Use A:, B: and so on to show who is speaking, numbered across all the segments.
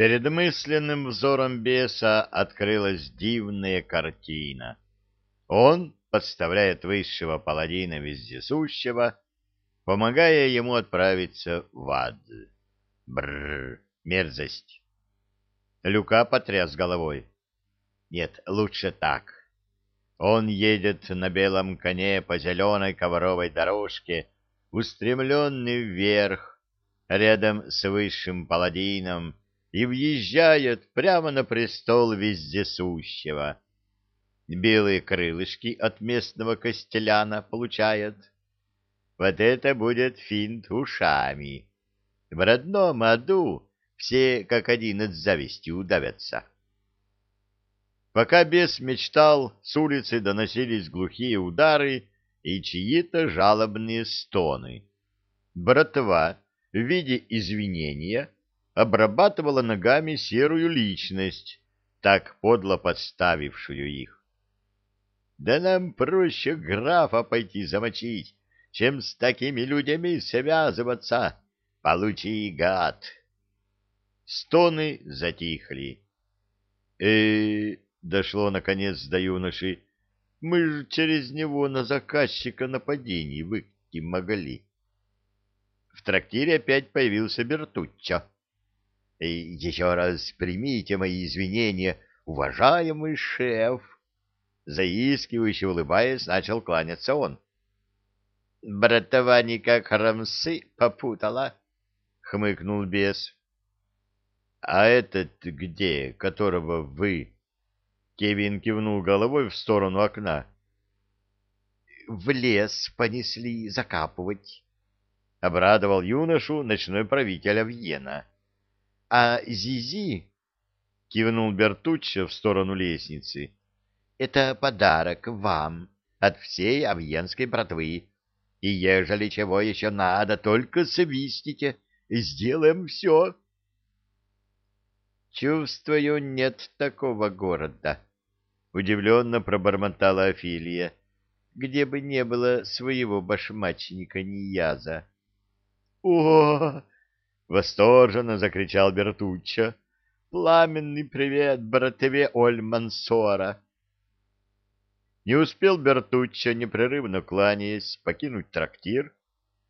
A: Перед мысленным взором беса открылась дивная картина. Он подставляет высшего паладина вездесущего, помогая ему отправиться в ад. Бррр, мерзость. Люка потряс головой. Нет, лучше так. Он едет на белом коне по зеленой ковровой дорожке, устремленный вверх, рядом с высшим паладином, и въезжает прямо на престол вездесущего. Белые крылышки от местного костеляна получает. Вот это будет финт ушами. В родном аду все как один от зависти удавятся. Пока бес мечтал, с улицы доносились глухие удары и чьи-то жалобные стоны. Братва в виде извинения обрабатывала ногами серую личность, так подло подставившую их. Да нам проще графа пойти замочить, чем с такими людьми связываться. Получи, гад! Стоны затихли. э дошло наконец до юноши. Мы же через него на заказчика нападений выйти могли. В трактире опять появился Бертуччо. — Еще раз примите мои извинения, уважаемый шеф. Заискивающе улыбаясь, начал кланяться он. — Братова никак рамсы попутала, — хмыкнул бес. — А этот где, которого вы Кевин кивнул головой в сторону окна. «В лес понесли закапывать», — обрадовал юношу ночной правитель Авьена. «А Зизи...» — кивнул Бертуччо в сторону лестницы. «Это подарок вам от всей авьенской братвы. И ежели чего еще надо, только свистите, сделаем все». «Чувствую, нет такого города», — удивленно пробормотала Афилия, — где бы не было своего башмачника Нияза. «О!» — восторженно закричал Бертуччо. «Пламенный привет братве Оль Мансора!» Не успел Бертуччо, непрерывно кланяясь, покинуть трактир,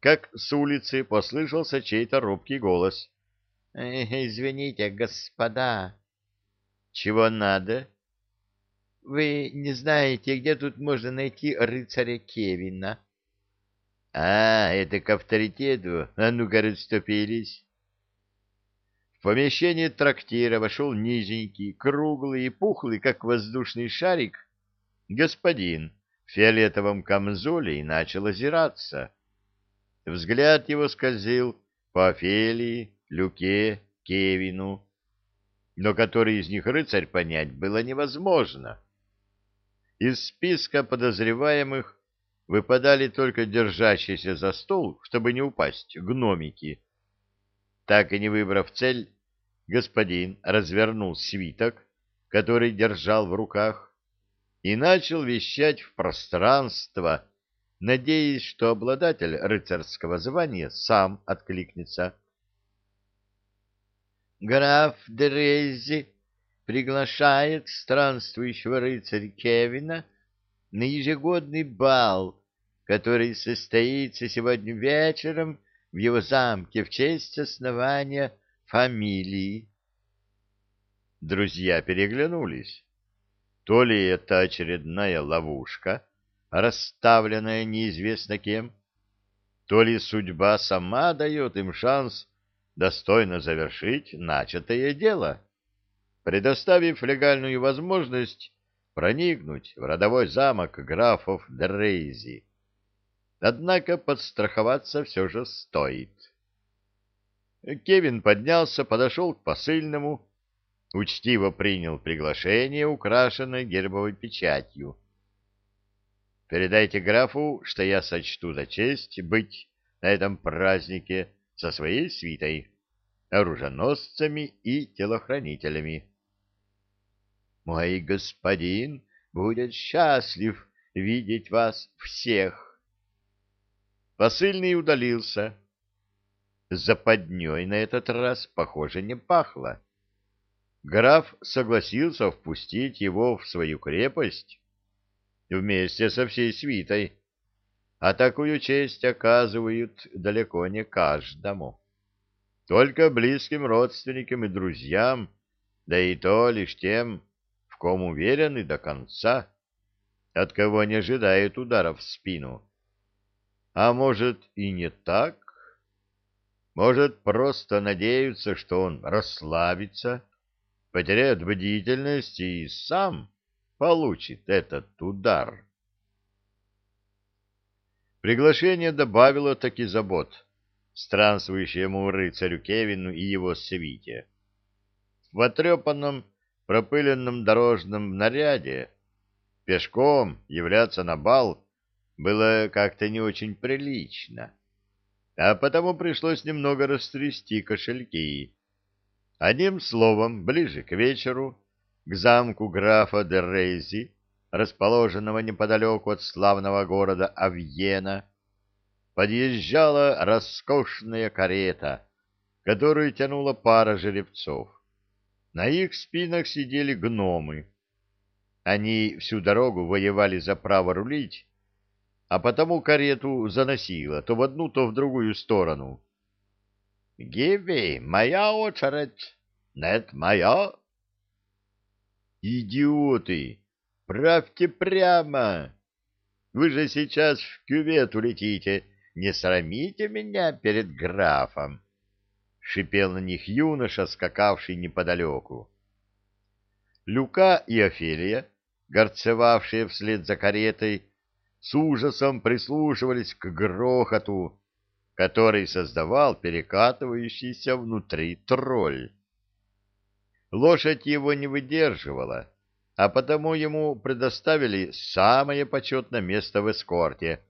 A: как с улицы послышался чей-то робкий голос. «Извините, господа». «Чего надо?» Вы не знаете, где тут можно найти рыцаря Кевина? — А, это к авторитету. А ну-ка, расступились. Помещение трактира вошел низенький, круглый и пухлый, как воздушный шарик, господин в фиолетовом камзоле и начал озираться. Взгляд его скользил по Офелии, Люке, Кевину, но который из них рыцарь понять было невозможно. — из списка подозреваемых выпадали только держащиеся за стол, чтобы не упасть, гномики. Так и не выбрав цель, господин развернул свиток, который держал в руках, и начал вещать в пространство, надеясь, что обладатель рыцарского звания сам откликнется. «Граф Дрези приглашает странствующего рыцаря Кевина на ежегодный бал, который состоится сегодня вечером в его замке в честь основания фамилии. Друзья переглянулись. То ли это очередная ловушка, расставленная неизвестно кем, то ли судьба сама дает им шанс достойно завершить начатое дело предоставив легальную возможность проникнуть в родовой замок графов Дрейзи. Однако подстраховаться все же стоит. Кевин поднялся, подошел к посыльному, учтиво принял приглашение, украшенное гербовой печатью. «Передайте графу, что я сочту за честь быть на этом празднике со своей свитой, оруженосцами и телохранителями». Мой господин будет счастлив видеть вас всех. Посыльный удалился. Западней на этот раз, похоже, не пахло. граф согласился впустить его в свою крепость вместе со всей свитой, а такую честь оказывают далеко не каждому. Только близким родственникам и друзьям, да и то лишь тем, в ком уверены до конца, от кого не ожидают ударов в спину. А может и не так? Может, просто надеются, что он расслабится, потеряет бдительность и сам получит этот удар. Приглашение добавило таки забот странствующему рыцарю Кевину и его свите. В отрепанном, пропыленном дорожном наряде пешком являться на бал было как-то не очень прилично, а потому пришлось немного растрясти кошельки. Одним словом, ближе к вечеру, к замку графа де Рейзи, расположенного неподалеку от славного города Авьена, подъезжала роскошная карета, которую тянула пара жеребцов. На их спинах сидели гномы. Они всю дорогу воевали за право рулить, а потому карету заносило то в одну, то в другую сторону. — Гиви, моя очередь! Нет, моя! — Идиоты! Правьте прямо! Вы же сейчас в кювет улетите, не срамите меня перед графом! — шипел на них юноша, скакавший неподалеку. Люка и Офелия, горцевавшие вслед за каретой, с ужасом прислушивались к грохоту, который создавал перекатывающийся внутри тролль. Лошадь его не выдерживала, а потому ему предоставили самое почетное место в эскорте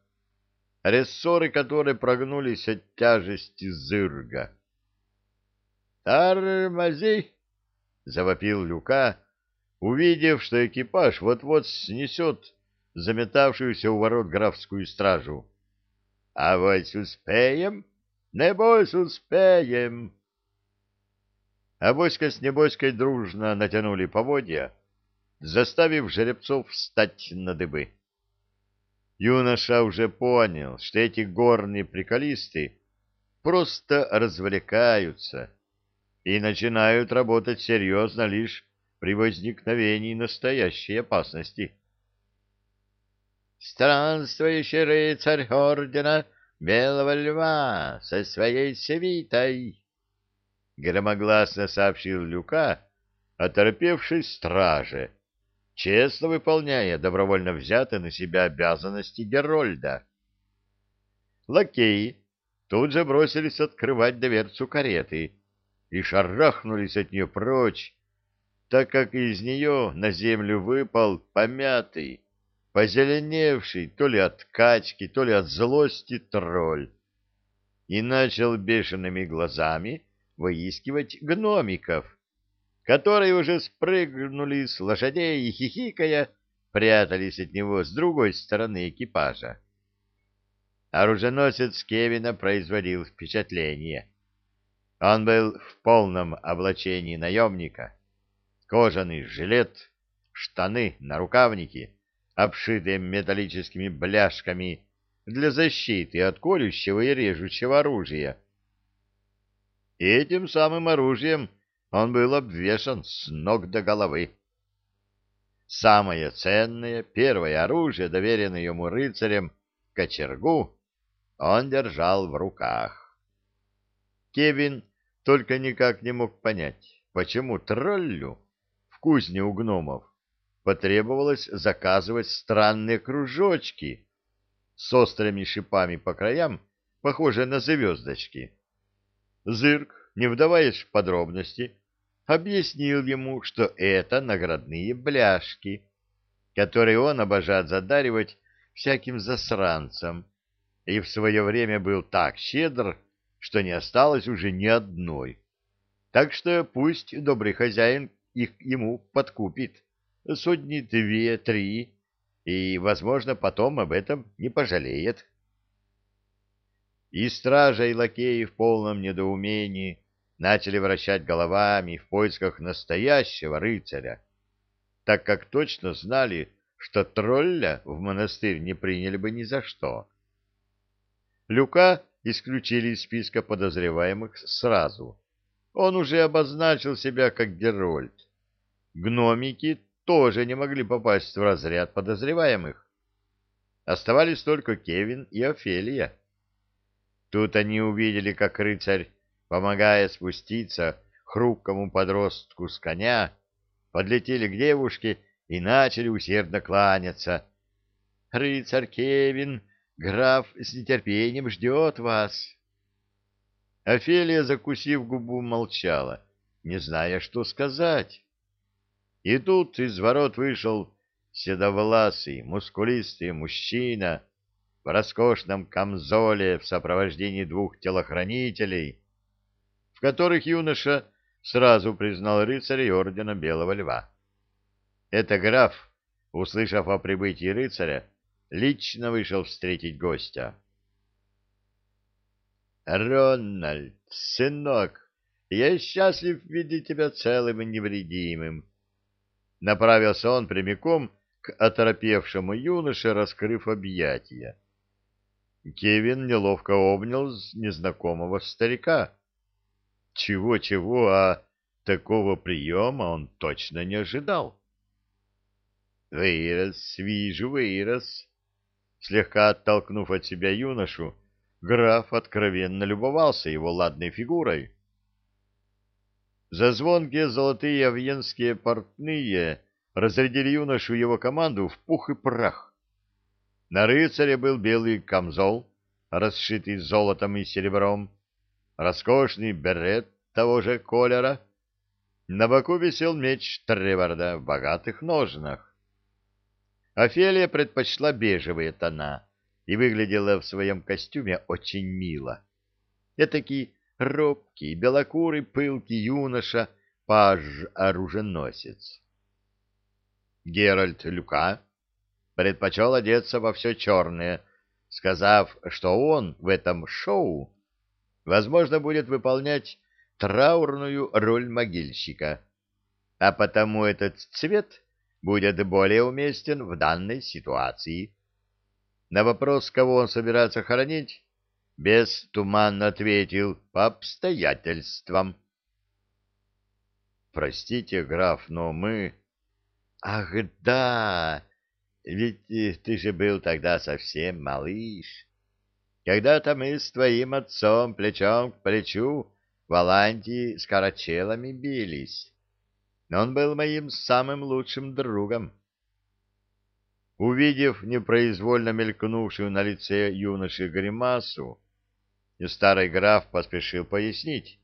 A: — рессоры которые прогнулись от тяжести зырга. «Тормози!» — завопил Люка, увидев, что экипаж вот-вот снесет заметавшуюся у ворот графскую стражу. «А вот успеем? Небось, успеем!» Авоська с Небоськой дружно натянули поводья, заставив жеребцов встать на дыбы. Юноша уже понял, что эти горные приколисты просто развлекаются и начинают работать серьезно лишь при возникновении настоящей опасности. «Странствующий рыцарь ордена Белого Льва со своей свитой!» — громогласно сообщил Люка, оторопевшей страже, честно выполняя добровольно взятые на себя обязанности Герольда. Лакеи тут же бросились открывать дверцу кареты и шарахнулись от нее прочь, так как из нее на землю выпал помятый, позеленевший то ли от качки, то ли от злости тролль, и начал бешеными глазами выискивать гномиков, которые уже спрыгнули с лошадей и, хихикая, прятались от него с другой стороны экипажа. Оруженосец Кевина производил впечатление. Он был в полном облачении наемника. Кожаный жилет, штаны, нарукавники, обшитые металлическими бляшками для защиты от колющего и режущего оружия. И этим самым оружием он был обвешан с ног до головы. Самое ценное, первое оружие, доверенное ему рыцарем, кочергу, он держал в руках. Кевин только никак не мог понять, почему троллю в кузне у гномов потребовалось заказывать странные кружочки с острыми шипами по краям, похожие на звездочки. Зырк, не вдаваясь в подробности, объяснил ему, что это наградные бляшки, которые он обожает задаривать всяким засранцам, и в свое время был так щедр, что не осталось уже ни одной. Так что пусть добрый хозяин их ему подкупит, сотни две, три, и, возможно, потом об этом не пожалеет. И стража, и лакеи в полном недоумении начали вращать головами в поисках настоящего рыцаря, так как точно знали, что тролля в монастырь не приняли бы ни за что. Люка исключили из списка подозреваемых сразу. Он уже обозначил себя как Герольд. Гномики тоже не могли попасть в разряд подозреваемых. Оставались только Кевин и Офелия. Тут они увидели, как рыцарь, помогая спуститься хрупкому подростку с коня, подлетели к девушке и начали усердно кланяться. «Рыцарь Кевин, граф с нетерпением ждет вас!» Офелия, закусив губу, молчала, не зная, что сказать. И тут из ворот вышел седовласый, мускулистый мужчина в роскошном камзоле в сопровождении двух телохранителей, в которых юноша сразу признал рыцаря ордена Белого Льва. Это граф, услышав о прибытии рыцаря, лично вышел встретить гостя. «Рональд, сынок, я счастлив видеть тебя целым и невредимым!» Направился он прямиком к оторопевшему юноше, раскрыв объятия. Кевин неловко обнял незнакомого старика. Чего-чего, а такого приема он точно не ожидал. «Вырос, вижу, вырос!» Слегка оттолкнув от себя юношу, граф откровенно любовался его ладной фигурой. За звонкие золотые авьенские портные разрядили юношу его команду в пух и прах. На рыцаре был белый камзол, расшитый золотом и серебром, роскошный берет того же колера. На боку висел меч Треварда в богатых ножнах. Офелия предпочла бежевые тона и выглядела в своем костюме очень мило. Этакий робкий, белокурый, пылкий юноша, паж-оруженосец. Геральт Люка предпочел одеться во все черное, сказав, что он в этом шоу, возможно, будет выполнять траурную роль могильщика, а потому этот цвет будет более уместен в данной ситуации. На вопрос, кого он собирается хоронить, без туманно ответил по обстоятельствам. «Простите, граф, но мы...» «Ах, да! Ведь ты же был тогда совсем малыш. Когда-то мы с твоим отцом плечом к плечу в Аландии с карачелами бились. Он был моим самым лучшим другом». Увидев непроизвольно мелькнувшую на лице юноши гримасу, и старый граф поспешил пояснить.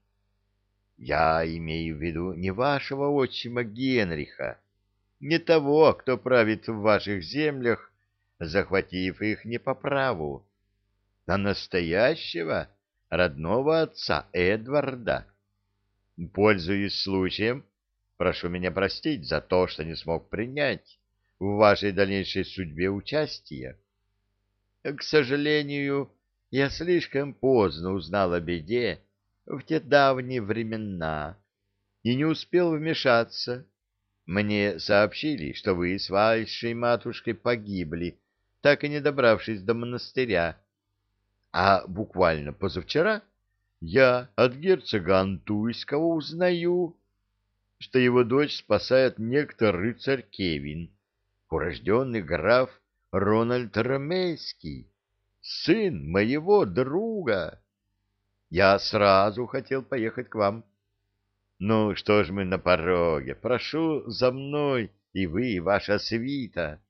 A: «Я имею в виду не вашего отчима Генриха, не того, кто правит в ваших землях, захватив их не по праву, а настоящего родного отца Эдварда. Пользуясь случаем, прошу меня простить за то, что не смог принять в вашей дальнейшей судьбе участие. К сожалению, я слишком поздно узнал о беде в те давние времена и не успел вмешаться. Мне сообщили, что вы с вашей матушкой погибли, так и не добравшись до монастыря. А буквально позавчера я от герцога Антуйского узнаю, что его дочь спасает некто рыцарь Кевин, урожденный граф Рональд Ромейский сын моего друга. Я сразу хотел поехать к вам. Ну, что ж мы на пороге? Прошу за мной, и вы, и ваша свита.